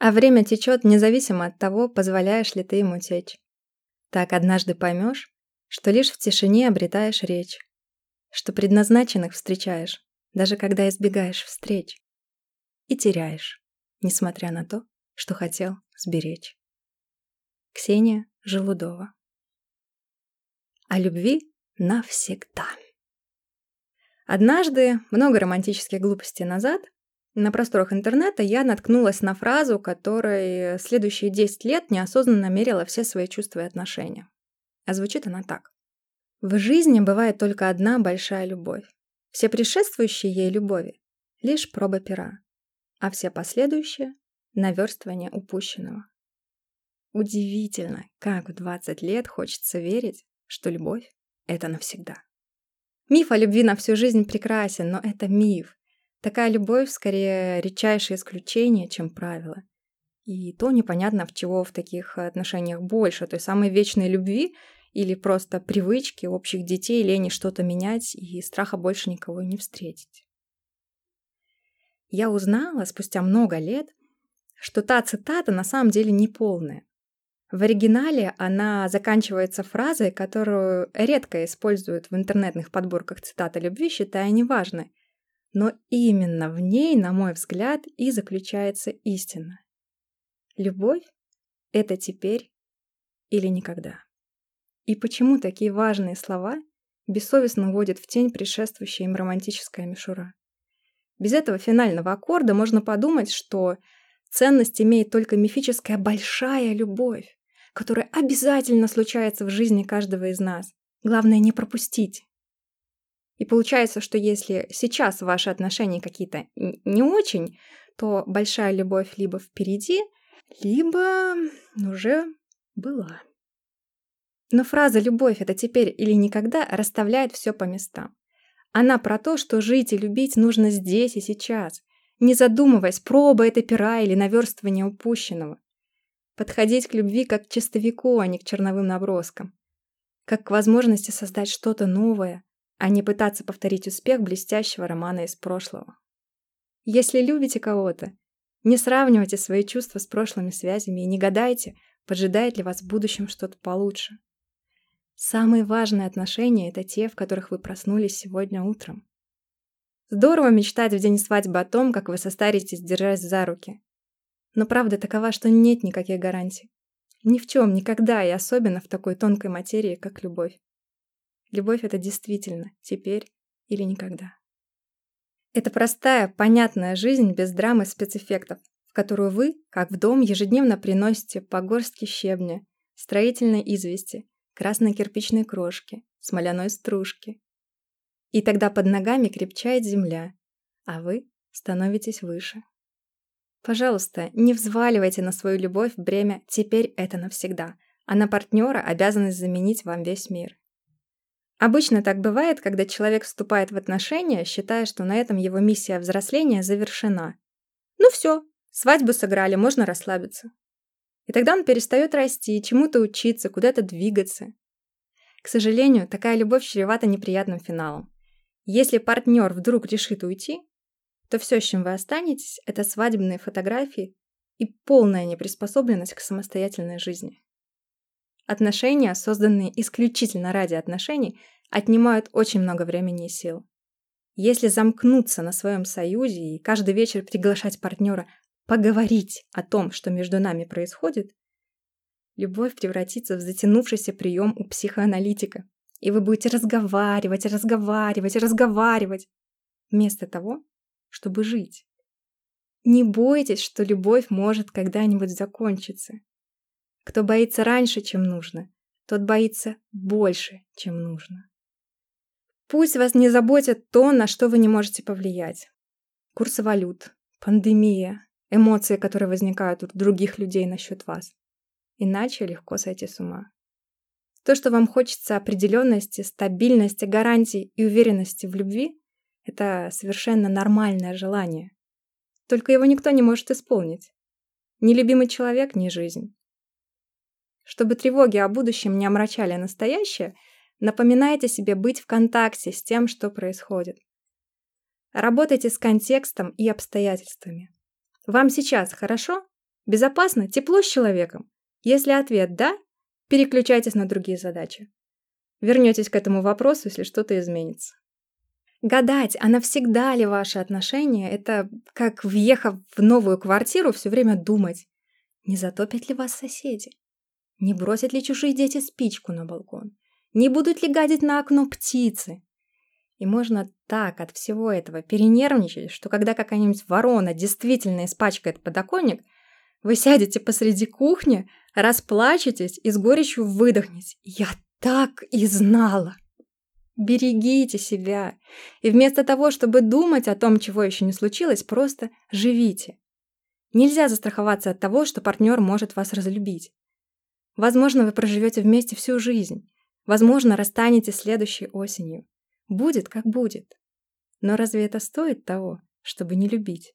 А время течет независимо от того, позволяешь ли ты ему течь. Так однажды поймешь, что лишь в тишине обретаешь речь, что предназначенных встречаешь, даже когда избегаешь встреч, и теряешь, несмотря на то, что хотел сберечь. Ксения Желудова О любви навсегда. Однажды, много романтических глупостей назад, на просторах интернета я наткнулась на фразу, которой следующие 10 лет неосознанно мерила все свои чувства и отношения. А звучит она так. В жизни бывает только одна большая любовь. Все предшествующие ей любови — лишь проба пера, а все последующие — наверстывание упущенного. Удивительно, как в 20 лет хочется верить, что любовь — это навсегда. Миф о любви на всю жизнь прекрасен, но это миф. Такая любовь скорее редчайшее исключение, чем правило. И то непонятно, в чего в таких отношениях больше, той самой вечной любви или просто привычки, общих детей, лени что-то менять и страха больше никого не встретить. Я узнала спустя много лет, что та цитата на самом деле не полная. В оригинале она заканчивается фразой, которую редко используют в интернетных подборках цитат о любви, считая неважной. Но именно в ней, на мой взгляд, и заключается истина. Любовь — это теперь или никогда. И почему такие важные слова бессовестно уводят в тень предшествующая им романтическая мишура? Без этого финального аккорда можно подумать, что ценность имеет только мифическая большая любовь, которая обязательно случается в жизни каждого из нас. Главное не пропустить. И получается, что если сейчас ваши отношения какие-то не очень, то большая любовь либо впереди, либо уже была. Но фраза «любовь — это теперь или никогда» расставляет все по местам. Она про то, что жить и любить нужно здесь и сейчас, не задумываясь, проба это пера или наверстывание упущенного. Подходить к любви как к чистовику, а не к черновым наброскам. Как к возможности создать что-то новое, а не пытаться повторить успех блестящего романа из прошлого. Если любите кого-то, не сравнивайте свои чувства с прошлыми связями и не гадайте, поджидает ли вас в будущем что-то получше. Самые важные отношения — это те, в которых вы проснулись сегодня утром. Здорово мечтать в день свадьбы о том, как вы состаритесь, держась за руки. Но правда такова, что нет никаких гарантий. Ни в чем, никогда, и особенно в такой тонкой материи, как любовь. Любовь — это действительно теперь или никогда. Это простая, понятная жизнь без драмы спецэффектов, в которую вы, как в дом, ежедневно приносите по горстке щебня, строительной извести, красной кирпичной крошки, смоляной стружки. И тогда под ногами крепчает земля, а вы становитесь выше. Пожалуйста, не взваливайте на свою любовь бремя «теперь это навсегда», а на партнера обязанность заменить вам весь мир. Обычно так бывает, когда человек вступает в отношения, считая, что на этом его миссия взросления завершена. Ну все, свадьбу сыграли, можно расслабиться. И тогда он перестает расти, чему-то учиться, куда-то двигаться. К сожалению, такая любовь чревата неприятным финалом. Если партнер вдруг решит уйти, то все, с чем вы останетесь, это свадебные фотографии и полная неприспособленность к самостоятельной жизни. Отношения, созданные исключительно ради отношений, отнимают очень много времени и сил. Если замкнуться на своем союзе и каждый вечер приглашать партнера поговорить о том, что между нами происходит, любовь превратится в затянувшийся прием у психоаналитика, и вы будете разговаривать, разговаривать, разговаривать, вместо того, чтобы жить. Не бойтесь, что любовь может когда-нибудь закончиться. Кто боится раньше, чем нужно, тот боится больше, чем нужно. Пусть вас не заботит то, на что вы не можете повлиять. Курсы валют, пандемия, эмоции, которые возникают у других людей насчет вас. Иначе легко сойти с ума. То, что вам хочется определенности, стабильности, гарантий и уверенности в любви, это совершенно нормальное желание. Только его никто не может исполнить. Ни любимый человек, ни жизнь. Чтобы тревоги о будущем не омрачали настоящее, напоминайте себе быть в контакте с тем, что происходит. Работайте с контекстом и обстоятельствами. Вам сейчас хорошо? Безопасно, тепло с человеком? Если ответ «да», переключайтесь на другие задачи. Вернетесь к этому вопросу, если что-то изменится. Гадать, а навсегда ли ваши отношения, это как, въехав в новую квартиру, все время думать, не затопят ли вас соседи, не бросят ли чужие дети спичку на балкон, не будут ли гадить на окно птицы. И можно так от всего этого перенервничать, что когда какая-нибудь ворона действительно испачкает подоконник, вы сядете посреди кухни, расплачетесь и с горечью выдохнете. Я так и знала. Берегите себя. И вместо того, чтобы думать о том, чего еще не случилось, просто живите. Нельзя застраховаться от того, что партнер может вас разлюбить. Возможно, вы проживете вместе всю жизнь. Возможно, расстанете следующей осенью. Будет, как будет. Но разве это стоит того, чтобы не любить?